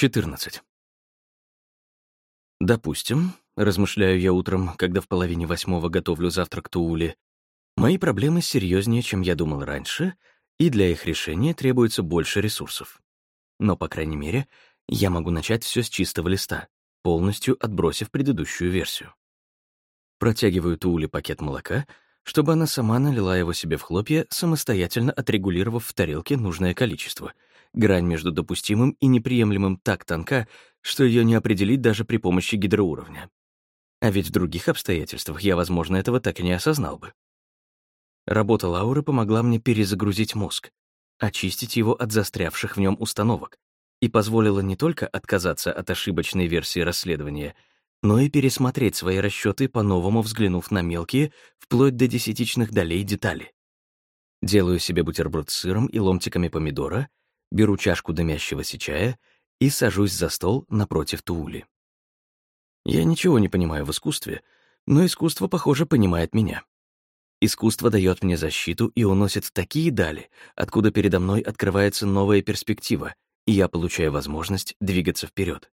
14. Допустим, размышляю я утром, когда в половине восьмого готовлю завтрак Тууле, мои проблемы серьезнее, чем я думал раньше, и для их решения требуется больше ресурсов. Но, по крайней мере, я могу начать все с чистого листа, полностью отбросив предыдущую версию. Протягиваю Тууле пакет молока, чтобы она сама налила его себе в хлопья, самостоятельно отрегулировав в тарелке нужное количество — Грань между допустимым и неприемлемым так тонка, что ее не определить даже при помощи гидроуровня. А ведь в других обстоятельствах я, возможно, этого так и не осознал бы. Работа Лауры помогла мне перезагрузить мозг, очистить его от застрявших в нем установок и позволила не только отказаться от ошибочной версии расследования, но и пересмотреть свои расчеты, по-новому взглянув на мелкие, вплоть до десятичных долей детали. Делаю себе бутерброд с сыром и ломтиками помидора — беру чашку дымящегося чая и сажусь за стол напротив Туули. Я ничего не понимаю в искусстве, но искусство, похоже, понимает меня. Искусство дает мне защиту и уносит в такие дали, откуда передо мной открывается новая перспектива, и я получаю возможность двигаться вперед.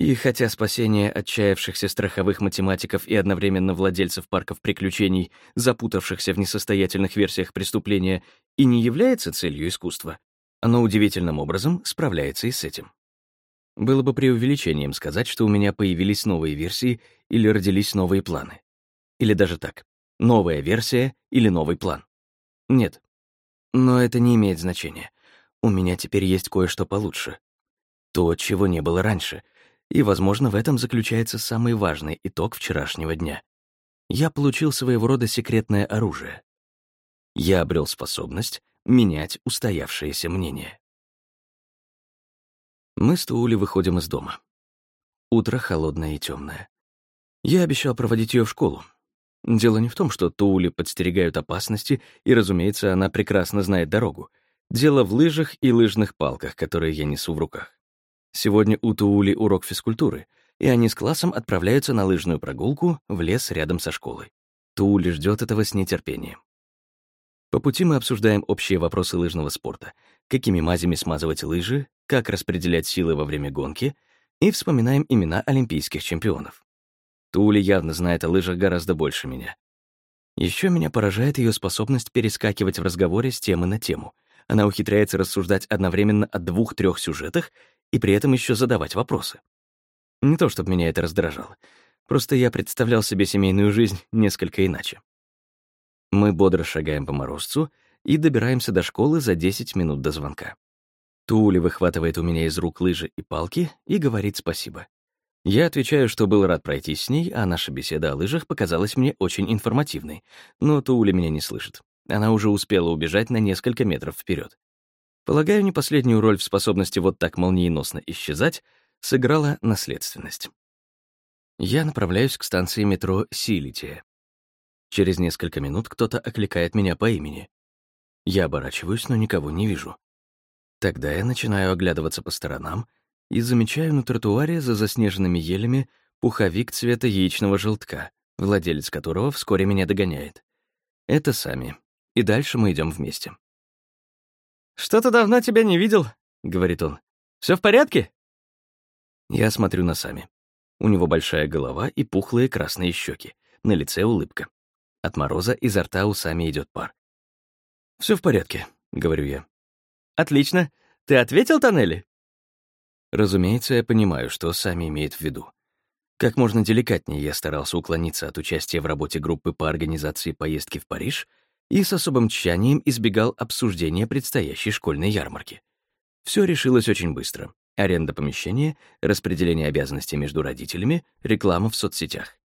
И хотя спасение отчаявшихся страховых математиков и одновременно владельцев парков приключений, запутавшихся в несостоятельных версиях преступления, и не является целью искусства, оно удивительным образом справляется и с этим. Было бы преувеличением сказать, что у меня появились новые версии или родились новые планы. Или даже так, новая версия или новый план. Нет. Но это не имеет значения. У меня теперь есть кое-что получше. То, чего не было раньше. И, возможно, в этом заключается самый важный итог вчерашнего дня. Я получил своего рода секретное оружие. Я обрел способность менять устоявшееся мнение. Мы с Туули выходим из дома. Утро холодное и темное. Я обещал проводить ее в школу. Дело не в том, что Туули подстерегают опасности, и, разумеется, она прекрасно знает дорогу. Дело в лыжах и лыжных палках, которые я несу в руках. Сегодня у Туули урок физкультуры, и они с классом отправляются на лыжную прогулку в лес рядом со школой. Туули ждет этого с нетерпением. По пути мы обсуждаем общие вопросы лыжного спорта, какими мазями смазывать лыжи, как распределять силы во время гонки, и вспоминаем имена олимпийских чемпионов. Тули явно знает о лыжах гораздо больше меня. Еще меня поражает ее способность перескакивать в разговоре с темы на тему. Она ухитряется рассуждать одновременно о двух-трех сюжетах и при этом еще задавать вопросы. Не то чтобы меня это раздражало, просто я представлял себе семейную жизнь несколько иначе. Мы бодро шагаем по морозцу и добираемся до школы за 10 минут до звонка. Тули выхватывает у меня из рук лыжи и палки и говорит спасибо. Я отвечаю, что был рад пройти с ней, а наша беседа о лыжах показалась мне очень информативной. Но Тули меня не слышит. Она уже успела убежать на несколько метров вперед. Полагаю, не последнюю роль в способности вот так молниеносно исчезать сыграла наследственность. Я направляюсь к станции метро Силития. Через несколько минут кто-то окликает меня по имени. Я оборачиваюсь, но никого не вижу. Тогда я начинаю оглядываться по сторонам и замечаю на тротуаре за заснеженными елями пуховик цвета яичного желтка, владелец которого вскоре меня догоняет. Это Сами. И дальше мы идем вместе. «Что-то давно тебя не видел», — говорит он. Все в порядке?» Я смотрю на Сами. У него большая голова и пухлые красные щеки. На лице улыбка. От мороза изо рта усами идет пар. Все в порядке», — говорю я. «Отлично. Ты ответил Тоннели?» Разумеется, я понимаю, что Сами имеет в виду. Как можно деликатнее я старался уклониться от участия в работе группы по организации поездки в Париж и с особым тщанием избегал обсуждения предстоящей школьной ярмарки. Все решилось очень быстро. Аренда помещения, распределение обязанностей между родителями, реклама в соцсетях.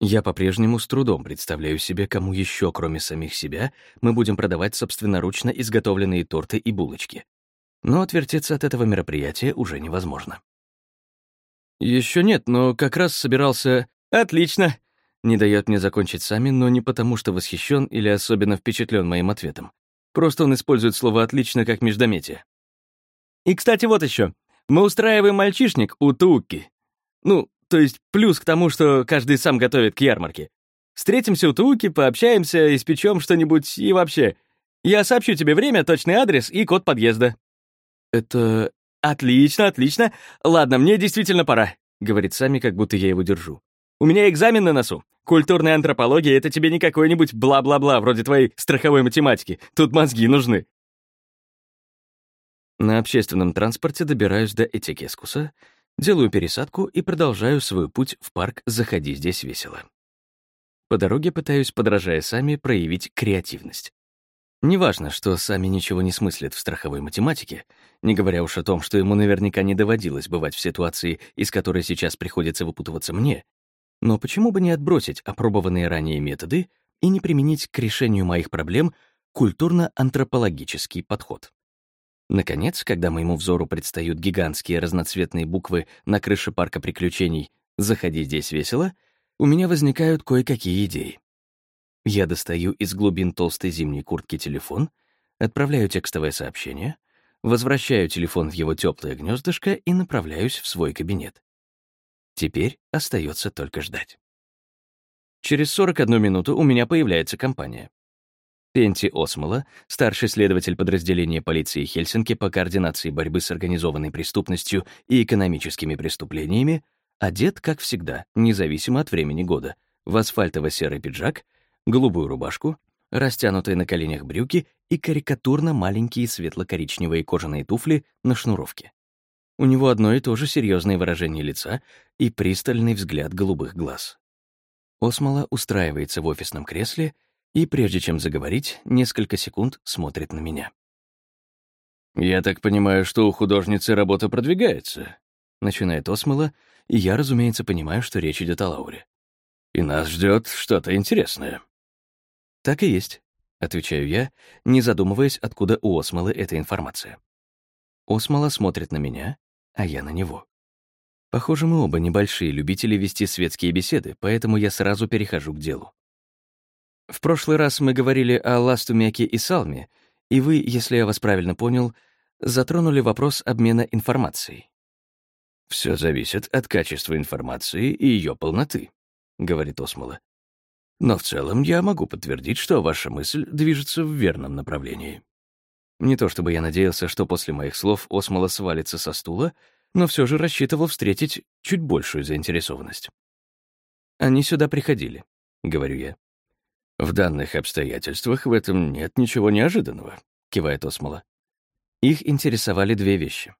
Я по-прежнему с трудом представляю себе, кому еще, кроме самих себя, мы будем продавать собственноручно изготовленные торты и булочки. Но отвертеться от этого мероприятия уже невозможно. Еще нет, но как раз собирался... Отлично! Не дает мне закончить сами, но не потому, что восхищен или особенно впечатлен моим ответом. Просто он использует слово «отлично» как междометие. И, кстати, вот еще. Мы устраиваем мальчишник у Туки. Ну, то есть плюс к тому, что каждый сам готовит к ярмарке. Встретимся у Туки, пообщаемся, испечем что-нибудь и вообще. Я сообщу тебе время, точный адрес и код подъезда». «Это Отлично, отлично. Ладно, мне действительно пора, говорит Сами, как будто я его держу. У меня экзамен на носу. Культурная антропология — это тебе не какой-нибудь бла-бла-бла, вроде твоей страховой математики. Тут мозги нужны. На общественном транспорте добираюсь до Этикескуса, делаю пересадку и продолжаю свой путь в парк «Заходи, здесь весело». По дороге пытаюсь, подражая Сами, проявить креативность. Неважно, что Сами ничего не смыслит в страховой математике, не говоря уж о том, что ему наверняка не доводилось бывать в ситуации, из которой сейчас приходится выпутываться мне, но почему бы не отбросить опробованные ранее методы и не применить к решению моих проблем культурно-антропологический подход? Наконец, когда моему взору предстают гигантские разноцветные буквы на крыше парка приключений «Заходи, здесь весело», у меня возникают кое-какие идеи. Я достаю из глубин толстой зимней куртки телефон, отправляю текстовое сообщение, возвращаю телефон в его теплое гнездышко и направляюсь в свой кабинет. Теперь остается только ждать. Через 41 минуту у меня появляется компания. Пенти Осмола, старший следователь подразделения полиции Хельсинки по координации борьбы с организованной преступностью и экономическими преступлениями, одет, как всегда, независимо от времени года, в асфальтово-серый пиджак, голубую рубашку, растянутые на коленях брюки и карикатурно маленькие светло-коричневые кожаные туфли на шнуровке. У него одно и то же серьезное выражение лица и пристальный взгляд голубых глаз. Осмола устраивается в офисном кресле — и, прежде чем заговорить, несколько секунд смотрит на меня. «Я так понимаю, что у художницы работа продвигается», — начинает Осмола, и я, разумеется, понимаю, что речь идет о Лауре. «И нас ждет что-то интересное». «Так и есть», — отвечаю я, не задумываясь, откуда у Осмолы эта информация. Осмола смотрит на меня, а я на него. Похоже, мы оба небольшие любители вести светские беседы, поэтому я сразу перехожу к делу. В прошлый раз мы говорили о ластумяке и салме, и вы, если я вас правильно понял, затронули вопрос обмена информацией. «Все зависит от качества информации и ее полноты», — говорит Осмола. «Но в целом я могу подтвердить, что ваша мысль движется в верном направлении». Не то чтобы я надеялся, что после моих слов Осмола свалится со стула, но все же рассчитывал встретить чуть большую заинтересованность. «Они сюда приходили», — говорю я. «В данных обстоятельствах в этом нет ничего неожиданного», — кивает Осмола. Их интересовали две вещи.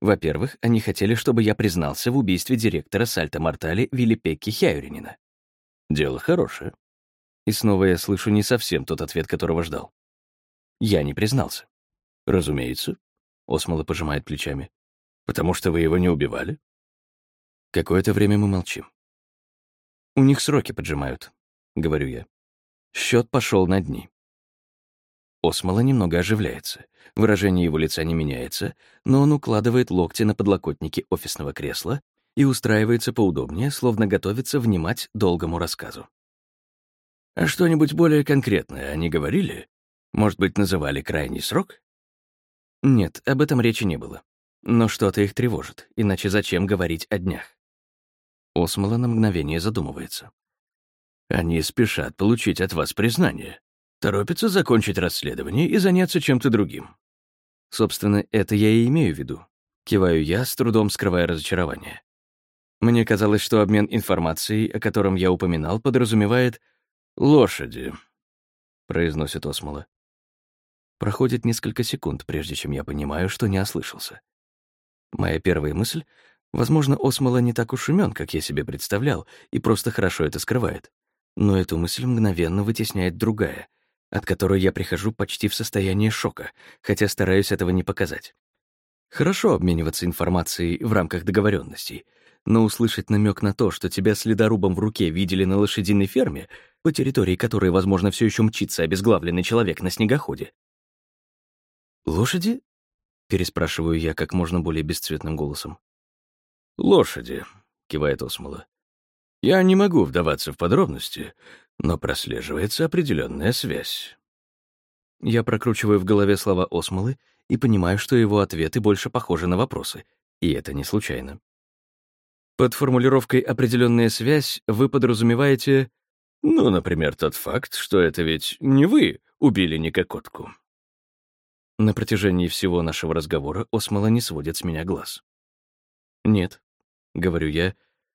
Во-первых, они хотели, чтобы я признался в убийстве директора Сальта Мортали Вилипекки Хяюринина. Дело хорошее. И снова я слышу не совсем тот ответ, которого ждал. Я не признался. Разумеется. Осмола пожимает плечами. Потому что вы его не убивали? Какое-то время мы молчим. У них сроки поджимают, говорю я. Счет пошел на дни. Осмола немного оживляется. Выражение его лица не меняется, но он укладывает локти на подлокотники офисного кресла и устраивается поудобнее, словно готовится внимать долгому рассказу. «А что-нибудь более конкретное они говорили? Может быть, называли крайний срок?» Нет, об этом речи не было. Но что-то их тревожит, иначе зачем говорить о днях? Осмола на мгновение задумывается. Они спешат получить от вас признание, торопятся закончить расследование и заняться чем-то другим. Собственно, это я и имею в виду. Киваю я, с трудом скрывая разочарование. Мне казалось, что обмен информацией, о котором я упоминал, подразумевает «лошади», — произносит Осмола. Проходит несколько секунд, прежде чем я понимаю, что не ослышался. Моя первая мысль — возможно, Осмола не так уж умен, как я себе представлял, и просто хорошо это скрывает. Но эту мысль мгновенно вытесняет другая, от которой я прихожу почти в состояние шока, хотя стараюсь этого не показать. Хорошо обмениваться информацией в рамках договоренностей, но услышать намек на то, что тебя следорубом в руке видели на лошадиной ферме, по территории которой, возможно, все еще мчится обезглавленный человек на снегоходе. «Лошади?» — переспрашиваю я как можно более бесцветным голосом. «Лошади», — кивает Осмола. Я не могу вдаваться в подробности, но прослеживается определенная связь. Я прокручиваю в голове слова Осмолы и понимаю, что его ответы больше похожи на вопросы, и это не случайно. Под формулировкой «определенная связь» вы подразумеваете... Ну, например, тот факт, что это ведь не вы убили Никокотку. На протяжении всего нашего разговора Осмола не сводит с меня глаз. «Нет», — говорю я,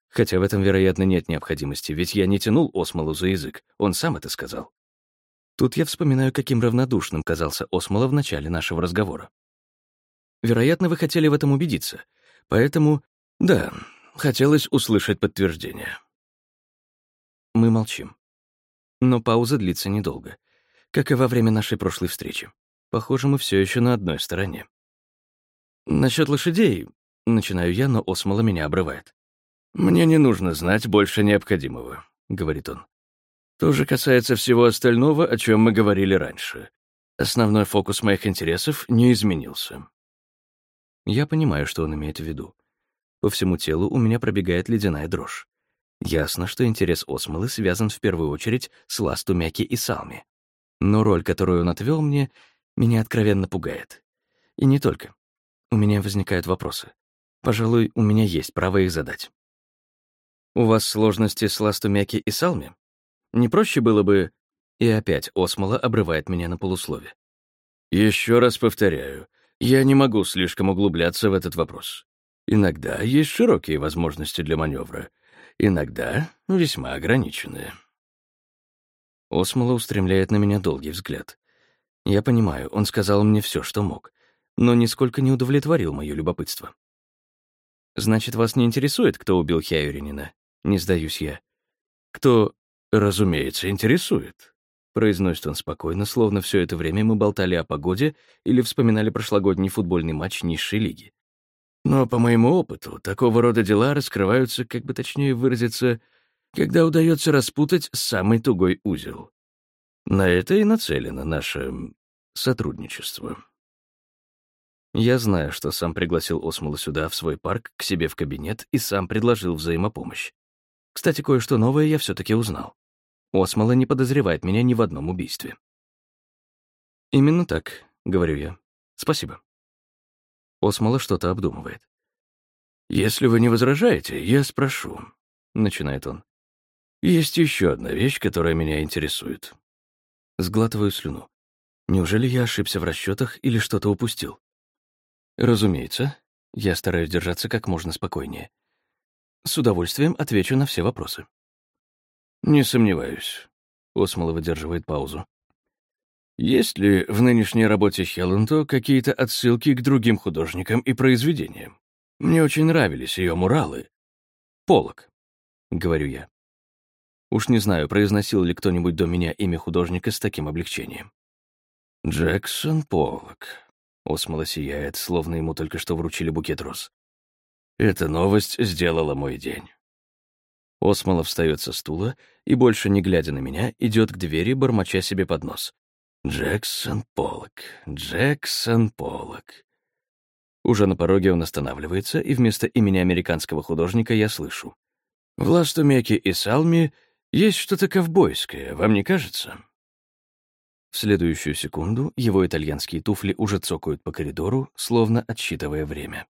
хотя в этом, вероятно, нет необходимости, ведь я не тянул Осмолу за язык, он сам это сказал. Тут я вспоминаю, каким равнодушным казался Осмола в начале нашего разговора. Вероятно, вы хотели в этом убедиться, поэтому, да, хотелось услышать подтверждение. Мы молчим. Но пауза длится недолго, как и во время нашей прошлой встречи. Похоже, мы все еще на одной стороне. Насчет лошадей, начинаю я, но Осмола меня обрывает. «Мне не нужно знать больше необходимого», — говорит он. «То же касается всего остального, о чем мы говорили раньше. Основной фокус моих интересов не изменился». Я понимаю, что он имеет в виду. По всему телу у меня пробегает ледяная дрожь. Ясно, что интерес Осмолы связан в первую очередь с Ласту Мяки и Салми. Но роль, которую он отвел мне, меня откровенно пугает. И не только. У меня возникают вопросы. Пожалуй, у меня есть право их задать. У вас сложности с Ластумяки и Салми? Не проще было бы... И опять Осмола обрывает меня на полуслове. Еще раз повторяю, я не могу слишком углубляться в этот вопрос. Иногда есть широкие возможности для маневра, иногда весьма ограниченные. Осмола устремляет на меня долгий взгляд. Я понимаю, он сказал мне все, что мог, но нисколько не удовлетворил мое любопытство. «Значит, вас не интересует, кто убил Хяюринина?» Не сдаюсь я. «Кто, разумеется, интересует», — произносит он спокойно, словно все это время мы болтали о погоде или вспоминали прошлогодний футбольный матч низшей лиги. Но по моему опыту, такого рода дела раскрываются, как бы точнее выразиться, когда удается распутать самый тугой узел. На это и нацелено наше сотрудничество. Я знаю, что сам пригласил Осмола сюда, в свой парк, к себе в кабинет, и сам предложил взаимопомощь. Кстати, кое-что новое я все таки узнал. Осмола не подозревает меня ни в одном убийстве. «Именно так», — говорю я. «Спасибо». Осмола что-то обдумывает. «Если вы не возражаете, я спрошу», — начинает он. «Есть еще одна вещь, которая меня интересует». Сглатываю слюну. Неужели я ошибся в расчетах или что-то упустил? Разумеется. Я стараюсь держаться как можно спокойнее. С удовольствием отвечу на все вопросы. Не сомневаюсь. Осмола выдерживает паузу. Есть ли в нынешней работе Хелленто какие-то отсылки к другим художникам и произведениям? Мне очень нравились ее муралы. Полок, говорю я. Уж не знаю, произносил ли кто-нибудь до меня имя художника с таким облегчением. Джексон Поллок. Осмола сияет, словно ему только что вручили букет роз. Эта новость сделала мой день. Осмола встает со стула и, больше не глядя на меня, идет к двери, бормоча себе под нос. «Джексон Поллок, Джексон Поллок». Уже на пороге он останавливается, и вместо имени американского художника я слышу. «В Ластумеке и Салме есть что-то ковбойское, вам не кажется?» В следующую секунду его итальянские туфли уже цокают по коридору, словно отсчитывая время.